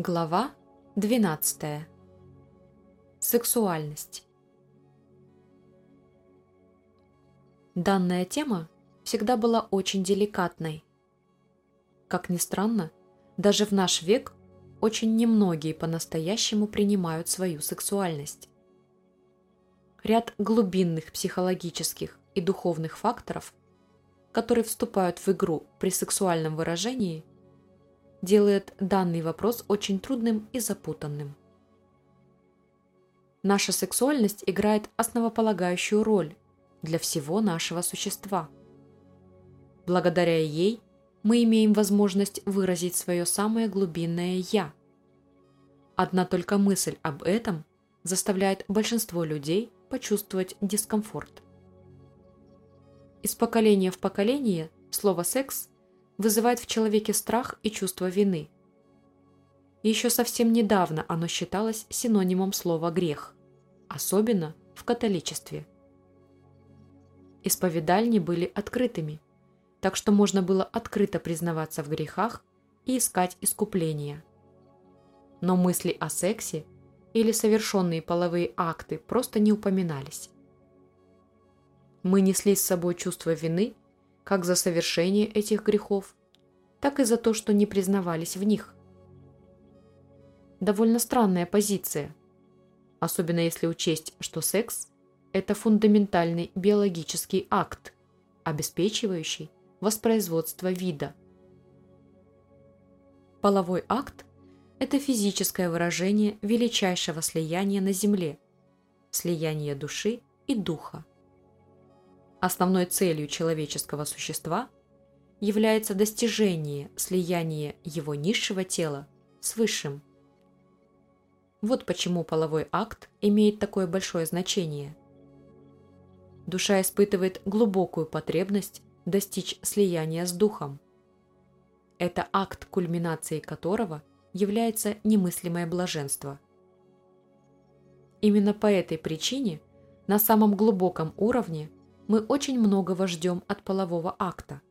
Глава 12. Сексуальность. Данная тема всегда была очень деликатной. Как ни странно, даже в наш век очень немногие по-настоящему принимают свою сексуальность. Ряд глубинных психологических и духовных факторов, которые вступают в игру при сексуальном выражении – делает данный вопрос очень трудным и запутанным. Наша сексуальность играет основополагающую роль для всего нашего существа. Благодаря ей мы имеем возможность выразить свое самое глубинное «я». Одна только мысль об этом заставляет большинство людей почувствовать дискомфорт. Из поколения в поколение слово «секс» вызывает в человеке страх и чувство вины. еще совсем недавно оно считалось синонимом слова «грех», особенно в католичестве. Исповедальни были открытыми, так что можно было открыто признаваться в грехах и искать искупления. Но мысли о сексе или совершенные половые акты просто не упоминались. Мы несли с собой чувство вины – как за совершение этих грехов, так и за то, что не признавались в них. Довольно странная позиция, особенно если учесть, что секс – это фундаментальный биологический акт, обеспечивающий воспроизводство вида. Половой акт – это физическое выражение величайшего слияния на Земле, слияния души и духа. Основной целью человеческого существа является достижение слияния его низшего тела с высшим. Вот почему половой акт имеет такое большое значение. Душа испытывает глубокую потребность достичь слияния с духом. Это акт, кульминацией которого является немыслимое блаженство. Именно по этой причине на самом глубоком уровне мы очень многого ждем от полового акта,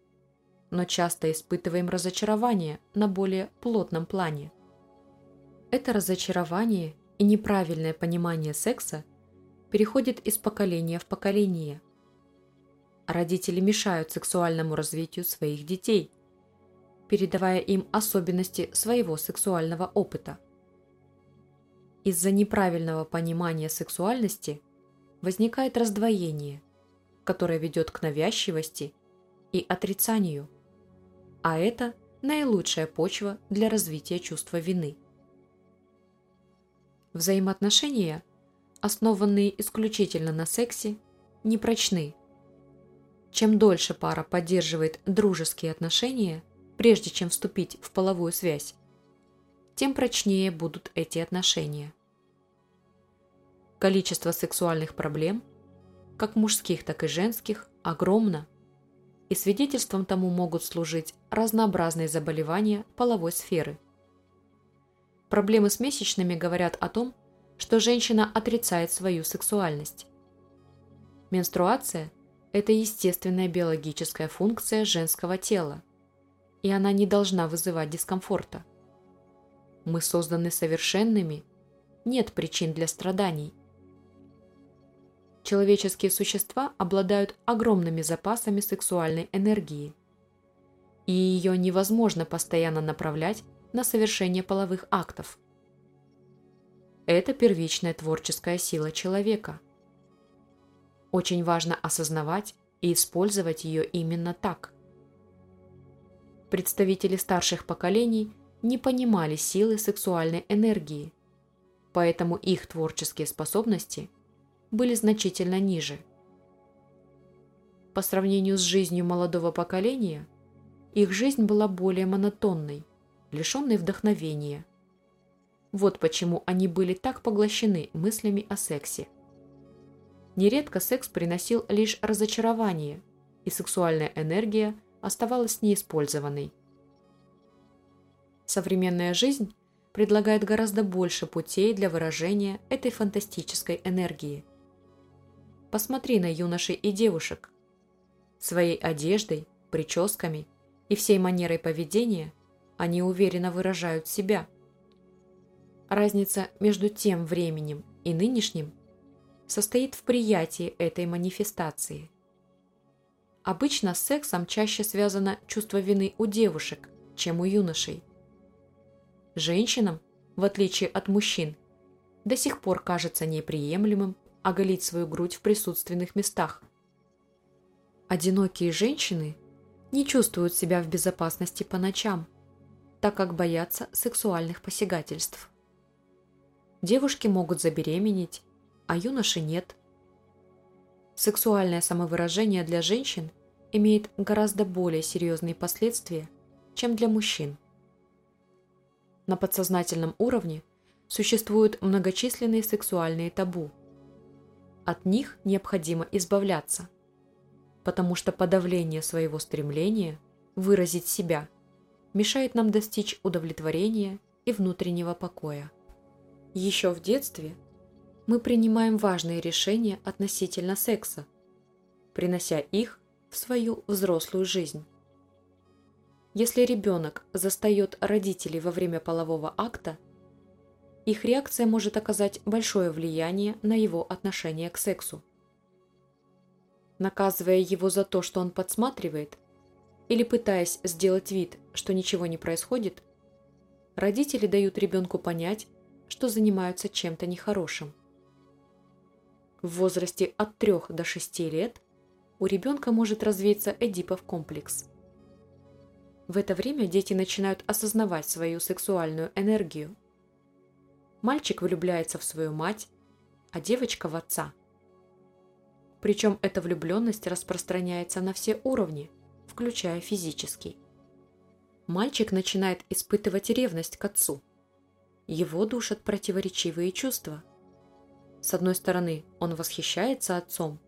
но часто испытываем разочарование на более плотном плане. Это разочарование и неправильное понимание секса переходит из поколения в поколение. Родители мешают сексуальному развитию своих детей, передавая им особенности своего сексуального опыта. Из-за неправильного понимания сексуальности возникает раздвоение – которая ведет к навязчивости и отрицанию. А это наилучшая почва для развития чувства вины. Взаимоотношения, основанные исключительно на сексе, непрочны. Чем дольше пара поддерживает дружеские отношения, прежде чем вступить в половую связь, тем прочнее будут эти отношения. Количество сексуальных проблем – как мужских, так и женских, огромно, и свидетельством тому могут служить разнообразные заболевания половой сферы. Проблемы с месячными говорят о том, что женщина отрицает свою сексуальность. Менструация – это естественная биологическая функция женского тела, и она не должна вызывать дискомфорта. Мы созданы совершенными, нет причин для страданий – человеческие существа обладают огромными запасами сексуальной энергии, и ее невозможно постоянно направлять на совершение половых актов. Это первичная творческая сила человека. Очень важно осознавать и использовать ее именно так. Представители старших поколений не понимали силы сексуальной энергии, поэтому их творческие способности – были значительно ниже. По сравнению с жизнью молодого поколения, их жизнь была более монотонной, лишенной вдохновения. Вот почему они были так поглощены мыслями о сексе. Нередко секс приносил лишь разочарование, и сексуальная энергия оставалась неиспользованной. Современная жизнь предлагает гораздо больше путей для выражения этой фантастической энергии – Посмотри на юношей и девушек. Своей одеждой, прическами и всей манерой поведения они уверенно выражают себя. Разница между тем временем и нынешним состоит в приятии этой манифестации. Обычно с сексом чаще связано чувство вины у девушек, чем у юношей. Женщинам, в отличие от мужчин, до сих пор кажется неприемлемым оголить свою грудь в присутственных местах. Одинокие женщины не чувствуют себя в безопасности по ночам, так как боятся сексуальных посягательств. Девушки могут забеременеть, а юноши нет. Сексуальное самовыражение для женщин имеет гораздо более серьезные последствия, чем для мужчин. На подсознательном уровне существуют многочисленные сексуальные табу. От них необходимо избавляться, потому что подавление своего стремления выразить себя мешает нам достичь удовлетворения и внутреннего покоя. Еще в детстве мы принимаем важные решения относительно секса, принося их в свою взрослую жизнь. Если ребенок застает родителей во время полового акта, их реакция может оказать большое влияние на его отношение к сексу. Наказывая его за то, что он подсматривает, или пытаясь сделать вид, что ничего не происходит, родители дают ребенку понять, что занимаются чем-то нехорошим. В возрасте от 3 до 6 лет у ребенка может развиться Эдипов комплекс. В это время дети начинают осознавать свою сексуальную энергию. Мальчик влюбляется в свою мать, а девочка в отца. Причем эта влюбленность распространяется на все уровни, включая физический. Мальчик начинает испытывать ревность к отцу. Его душат противоречивые чувства. С одной стороны, он восхищается отцом,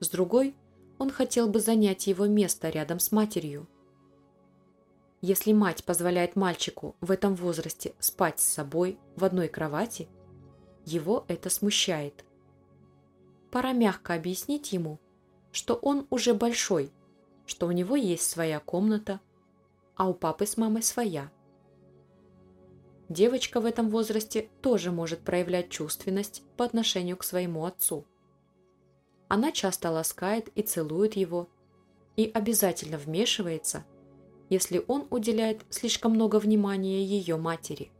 с другой – он хотел бы занять его место рядом с матерью. Если мать позволяет мальчику в этом возрасте спать с собой в одной кровати, его это смущает. Пора мягко объяснить ему, что он уже большой, что у него есть своя комната, а у папы с мамой своя. Девочка в этом возрасте тоже может проявлять чувственность по отношению к своему отцу – она часто ласкает и целует его, и обязательно вмешивается, если он уделяет слишком много внимания ее матери.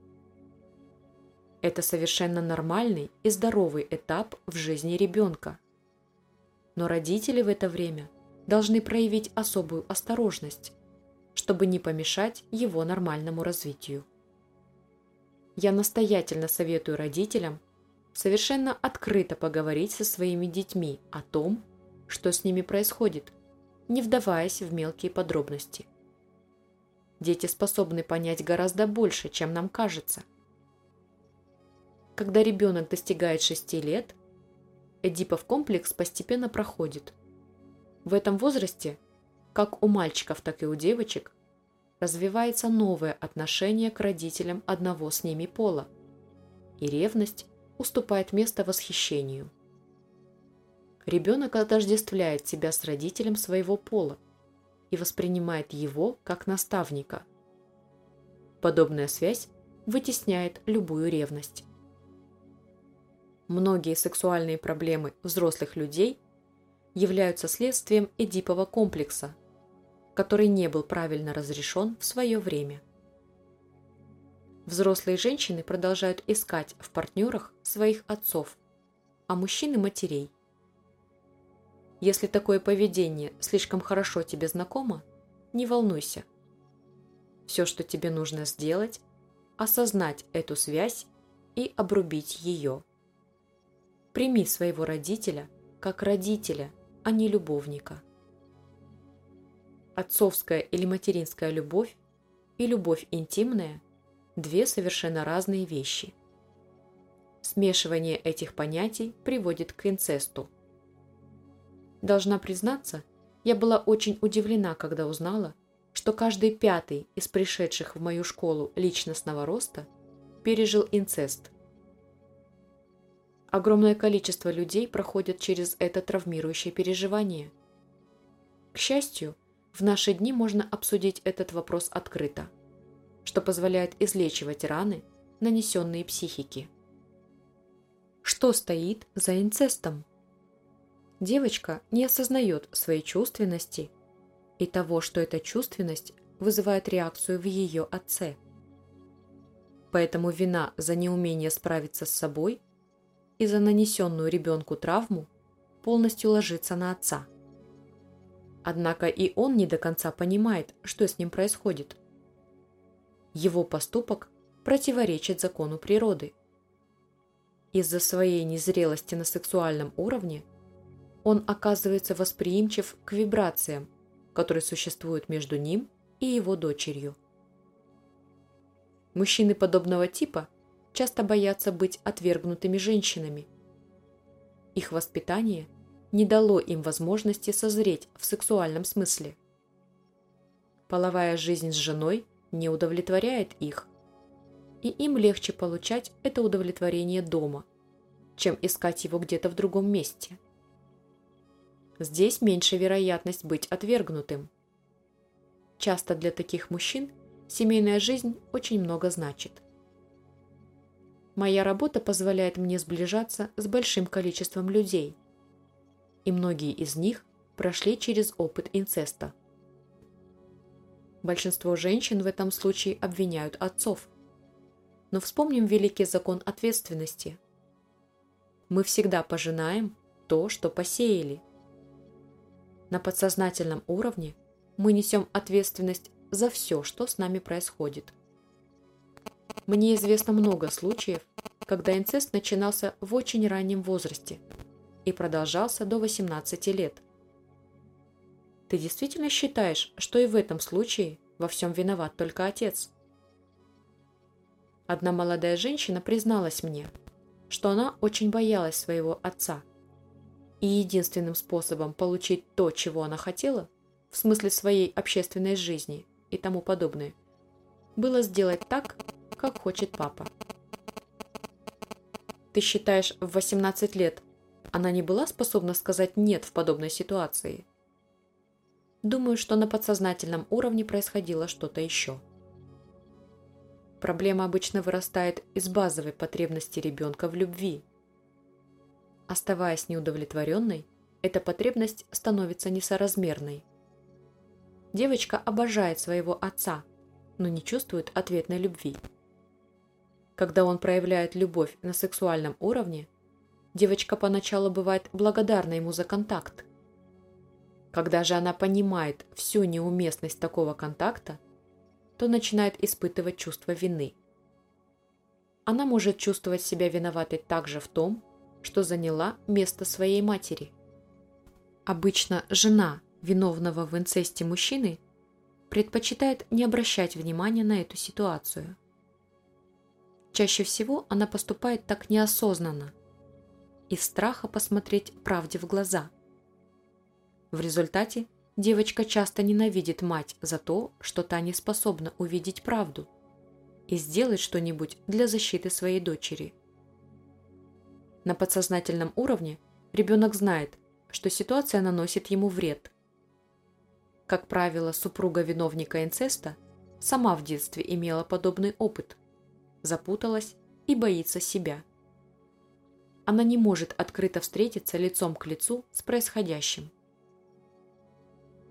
Это совершенно нормальный и здоровый этап в жизни ребенка. Но родители в это время должны проявить особую осторожность, чтобы не помешать его нормальному развитию. Я настоятельно советую родителям совершенно открыто поговорить со своими детьми о том, что с ними происходит, не вдаваясь в мелкие подробности. Дети способны понять гораздо больше, чем нам кажется. Когда ребенок достигает 6 лет, Эдипов комплекс постепенно проходит. В этом возрасте, как у мальчиков, так и у девочек, развивается новое отношение к родителям одного с ними пола, и ревность уступает место восхищению. Ребенок отождествляет себя с родителем своего пола и воспринимает его как наставника. Подобная связь вытесняет любую ревность. Многие сексуальные проблемы взрослых людей являются следствием Эдипова комплекса, который не был правильно разрешен в свое время. Взрослые женщины продолжают искать в партнерах своих отцов, а мужчины – матерей. Если такое поведение слишком хорошо тебе знакомо, не волнуйся. Все, что тебе нужно сделать – осознать эту связь и обрубить ее. Прими своего родителя как родителя, а не любовника. Отцовская или материнская любовь и любовь интимная – две совершенно разные вещи. Смешивание этих понятий приводит к инцесту. Должна признаться, я была очень удивлена, когда узнала, что каждый пятый из пришедших в мою школу личностного роста пережил инцест. Огромное количество людей проходят через это травмирующее переживание. К счастью, в наши дни можно обсудить этот вопрос открыто – что позволяет излечивать раны нанесенные психике. Что стоит за инцестом? Девочка не осознает своей чувственности и того, что эта чувственность вызывает реакцию в ее отце. Поэтому вина за неумение справиться с собой и за нанесенную ребенку травму полностью ложится на отца. Однако и он не до конца понимает, что с ним происходит. Его поступок противоречит закону природы. Из-за своей незрелости на сексуальном уровне он оказывается восприимчив к вибрациям, которые существуют между ним и его дочерью. Мужчины подобного типа часто боятся быть отвергнутыми женщинами. Их воспитание не дало им возможности созреть в сексуальном смысле. Половая жизнь с женой не удовлетворяет их, и им легче получать это удовлетворение дома, чем искать его где-то в другом месте. Здесь меньше вероятность быть отвергнутым. Часто для таких мужчин семейная жизнь очень много значит. Моя работа позволяет мне сближаться с большим количеством людей, и многие из них прошли через опыт инцеста. Большинство женщин в этом случае обвиняют отцов. Но вспомним великий закон ответственности. Мы всегда пожинаем то, что посеяли. На подсознательном уровне – мы несем ответственность за все, что с нами происходит. Мне известно много случаев, когда инцест начинался в очень раннем возрасте и продолжался до 18 лет. Ты действительно считаешь, что и в этом случае во всем виноват только отец? Одна молодая женщина призналась мне, что она очень боялась своего отца, и единственным способом получить то, чего она хотела – в смысле своей общественной жизни и тому подобное, было сделать так, как хочет папа. Ты считаешь, в 18 лет она не была способна сказать «нет» в подобной ситуации? Думаю, что на подсознательном уровне происходило что-то еще. Проблема обычно вырастает из базовой потребности ребенка в любви. Оставаясь неудовлетворенной, эта потребность становится несоразмерной – Девочка обожает своего отца, но не чувствует ответной любви. Когда он проявляет любовь на сексуальном уровне, девочка поначалу бывает благодарна ему за контакт. Когда же она понимает всю неуместность такого контакта, то начинает испытывать чувство вины. Она может чувствовать себя виноватой также в том, что заняла место своей матери. Обычно жена виновного в инцесте мужчины предпочитает не обращать внимания на эту ситуацию. Чаще всего она поступает так неосознанно, из страха посмотреть правде в глаза. В результате девочка часто ненавидит мать за то, что та не способна увидеть правду и сделать что-нибудь для защиты своей дочери. На подсознательном уровне ребенок знает, что ситуация наносит ему вред – как правило, супруга виновника инцеста сама в детстве имела подобный опыт, запуталась и боится себя. Она не может открыто встретиться лицом к лицу с происходящим.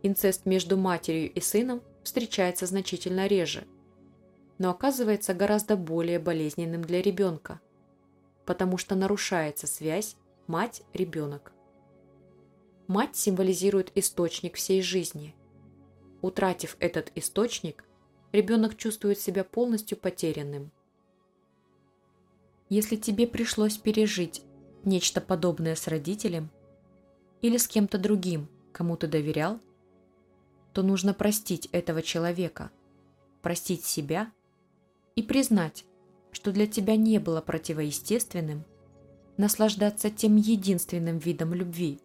Инцест между матерью и сыном встречается значительно реже, но оказывается гораздо более болезненным для ребенка, потому что нарушается связь мать-ребенок. Мать символизирует источник всей жизни – Утратив этот источник, ребенок чувствует себя полностью потерянным. Если тебе пришлось пережить нечто подобное с родителем или с кем-то другим, кому ты доверял, то нужно простить этого человека, простить себя и признать, что для тебя не было противоестественным наслаждаться тем единственным видом любви,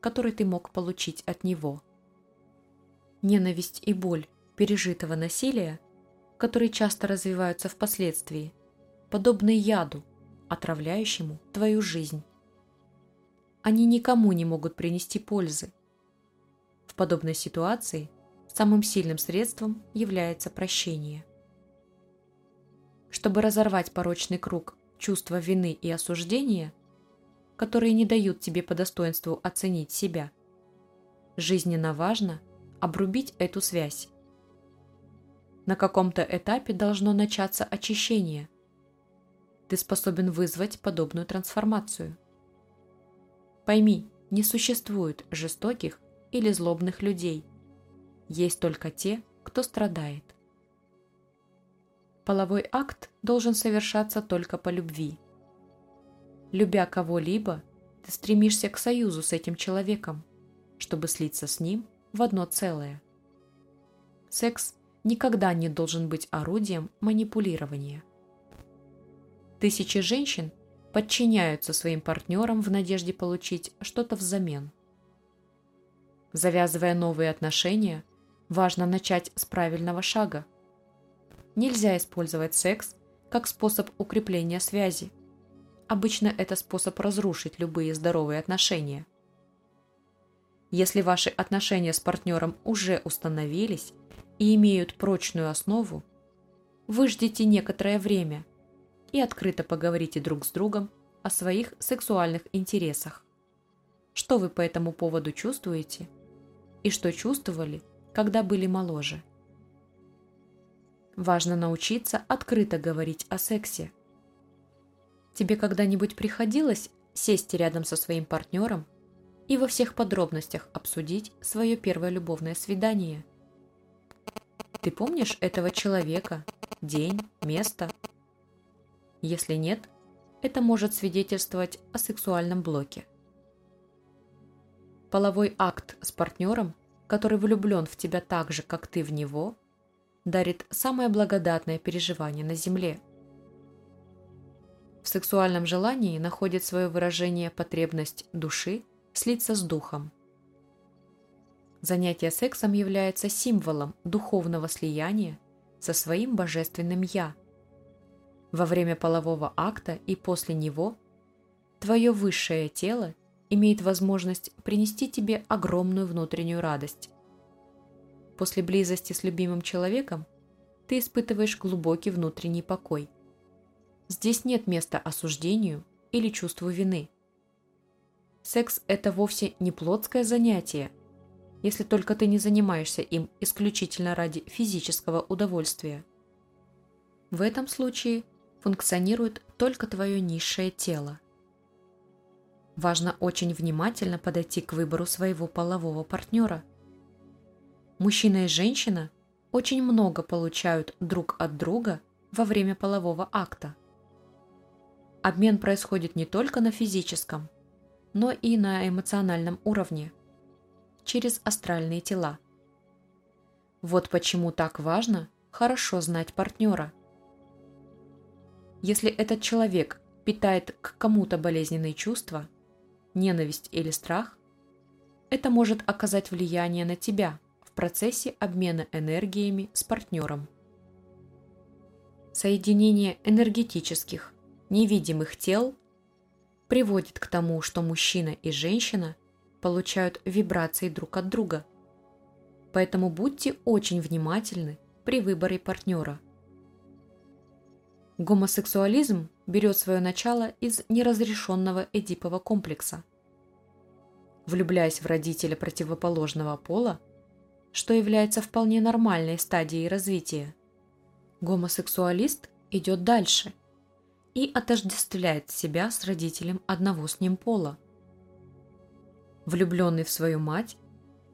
который ты мог получить от него – ненависть и боль пережитого насилия, которые часто развиваются впоследствии, подобны яду, отравляющему твою жизнь. Они никому не могут принести пользы. В подобной ситуации самым сильным средством является прощение. Чтобы разорвать порочный круг чувства вины и осуждения, которые не дают тебе по достоинству оценить себя, жизненно важно обрубить эту связь. На каком-то этапе должно начаться очищение. Ты способен вызвать подобную трансформацию. Пойми, не существует жестоких или злобных людей. Есть только те, кто страдает. Половой акт должен совершаться только по любви. Любя кого-либо, ты стремишься к союзу с этим человеком, чтобы слиться с ним в одно целое. Секс никогда не должен быть орудием манипулирования. Тысячи женщин подчиняются своим партнерам в надежде получить что-то взамен. Завязывая новые отношения, важно начать с правильного шага. Нельзя использовать секс как способ укрепления связи. Обычно это способ разрушить любые здоровые отношения. Если ваши отношения с партнером уже установились и имеют прочную основу, вы ждите некоторое время и открыто поговорите друг с другом о своих сексуальных интересах. Что вы по этому поводу чувствуете и что чувствовали, когда были моложе. Важно научиться открыто говорить о сексе. Тебе когда-нибудь приходилось сесть рядом со своим партнером и во всех подробностях обсудить свое первое любовное свидание? Ты помнишь этого человека, день, место? Если нет, это может свидетельствовать о сексуальном блоке. Половой акт с партнером, который влюблен в тебя так же, как ты в него, дарит самое благодатное переживание на Земле. В сексуальном желании находит свое выражение потребность души слиться с духом. Занятие сексом является символом духовного слияния со своим божественным «я», во время полового акта и после него твое высшее тело имеет возможность принести тебе огромную внутреннюю радость. После близости с любимым человеком ты испытываешь глубокий внутренний покой. Здесь нет места осуждению или чувству вины. Секс – это вовсе не плотское занятие, если только ты не занимаешься им исключительно ради физического удовольствия. В этом случае функционирует только твое низшее тело. Важно очень внимательно подойти к выбору своего полового партнера. Мужчина и женщина очень много получают друг от друга во время полового акта. Обмен происходит не только на физическом, но и на эмоциональном уровне, через астральные тела. Вот почему так важно хорошо знать партнера – если этот человек питает к кому-то болезненные чувства, ненависть или страх, это может оказать влияние на тебя в процессе обмена энергиями с партнером. Соединение энергетических, невидимых тел приводит к тому, что мужчина и женщина получают вибрации друг от друга. Поэтому будьте очень внимательны при выборе партнера – Гомосексуализм берет свое начало из неразрешенного Эдипова комплекса. Влюбляясь в родителя противоположного пола, что является вполне нормальной стадией развития, гомосексуалист идет дальше и отождествляет себя с родителем одного с ним пола. Влюбленный в свою мать,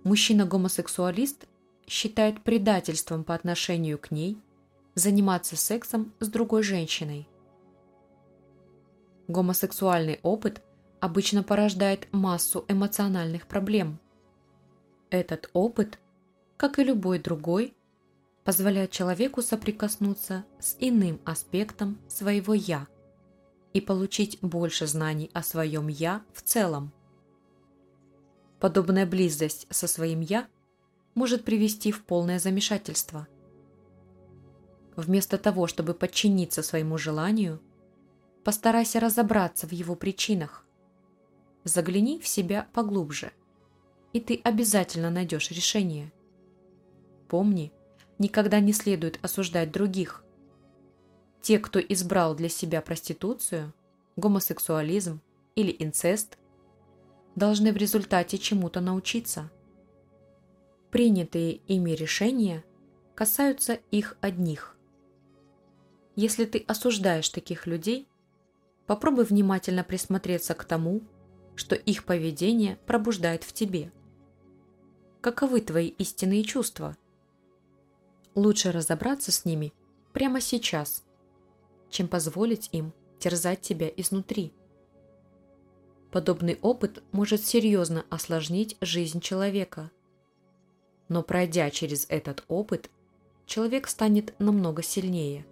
мужчина-гомосексуалист считает предательством по отношению к ней заниматься сексом с другой женщиной. Гомосексуальный опыт обычно порождает массу эмоциональных проблем. Этот опыт, как и любой другой, позволяет человеку соприкоснуться с иным аспектом своего «я» и получить больше знаний о своем «я» в целом. Подобная близость со своим «я» может привести в полное замешательство – Вместо того, чтобы подчиниться своему желанию, постарайся разобраться в его причинах. Загляни в себя поглубже, и ты обязательно найдешь решение. Помни, никогда не следует осуждать других. те, кто избрал для себя проституцию, гомосексуализм или инцест, должны в результате чему-то научиться. Принятые ими решения касаются их одних. Если ты осуждаешь таких людей, попробуй внимательно присмотреться к тому, что их поведение пробуждает в тебе. Каковы твои истинные чувства? Лучше разобраться с ними прямо сейчас, чем позволить им терзать тебя изнутри. Подобный опыт может серьезно осложнить жизнь человека. Но пройдя через этот опыт, человек станет намного сильнее.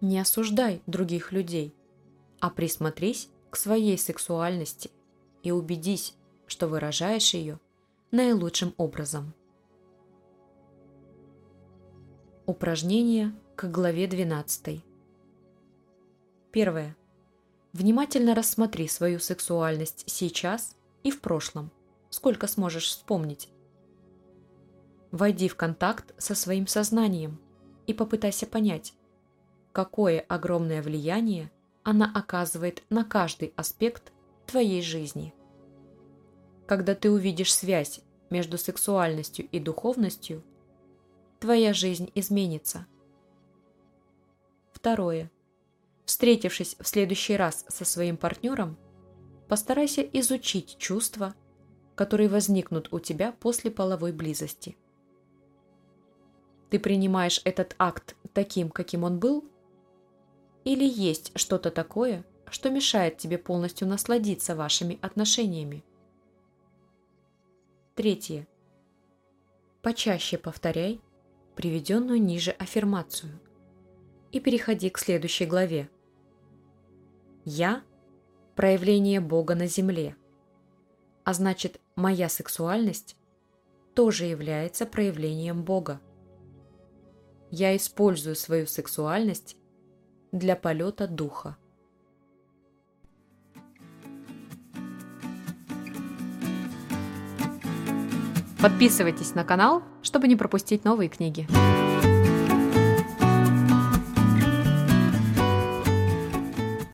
Не осуждай других людей, а присмотрись к своей сексуальности и убедись, что выражаешь ее наилучшим образом. Упражнение к главе 12. Первое. Внимательно рассмотри свою сексуальность сейчас и в прошлом, сколько сможешь вспомнить. Войди в контакт со своим сознанием и попытайся понять, какое огромное влияние она оказывает на каждый аспект твоей жизни. Когда ты увидишь связь между сексуальностью и духовностью, твоя жизнь изменится. Второе. Встретившись в следующий раз со своим партнером, постарайся изучить чувства, которые возникнут у тебя после половой близости. Ты принимаешь этот акт таким, каким он был, или есть что-то такое, что мешает тебе полностью насладиться вашими отношениями? Третье. Почаще повторяй приведенную ниже аффирмацию и переходи к следующей главе. Я – проявление Бога на земле, а значит, моя сексуальность тоже является проявлением Бога. Я использую свою сексуальность для полета духа. Подписывайтесь на канал, чтобы не пропустить новые книги.